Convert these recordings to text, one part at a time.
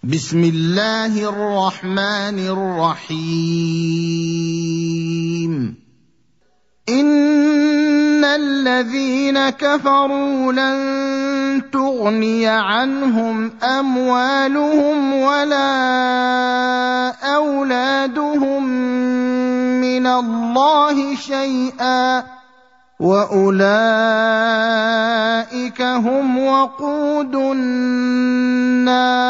بسم الله الرحمن الرحيم. إن الذين كفروا لن تغني عنهم أموالهم ولا أولادهم من الله شيئا وأولئك هم وقود النار.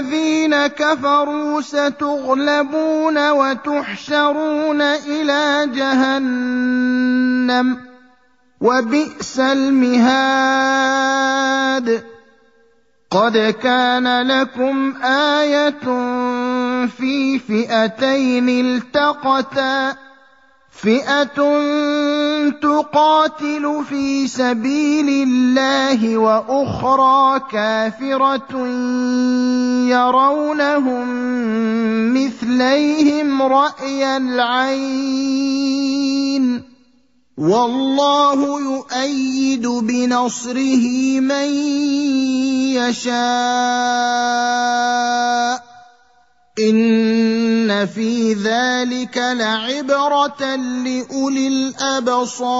للذين كفروا ستغلبون وتحشرون إلى جهنم وبئس المهاد. قد كان لكم آية في فئتين التقتا فئه تقاتل في سبيل الله وأخرى كافره يرونهم مثليهم راي العين والله يؤيد بنصره من يشاء ان في ذلك لعبره لاولي الابصار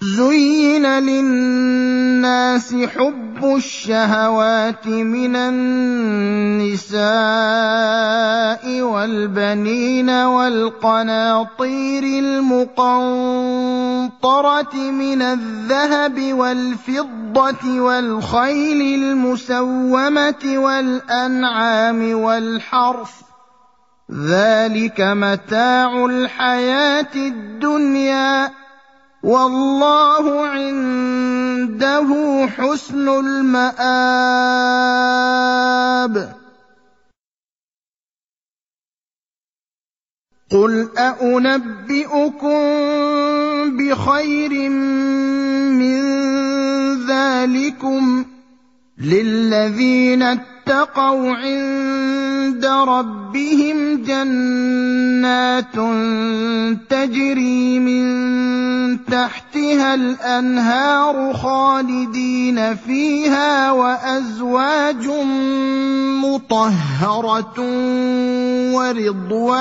زين للناس حب الشهوات من النساء والبنين والقناطير المقنطره من الذهب والفضة والخيل المسومة والأنعام والحرث. ذلك متاع الحياة الدنيا. والله عنده حسن المآب. قل أنبئكم بخير من ذلكم للذين اتقوا عند ربهم جنات تجري من تحتها الأنهار خالدين فيها وأزواج مطهرة ورضوان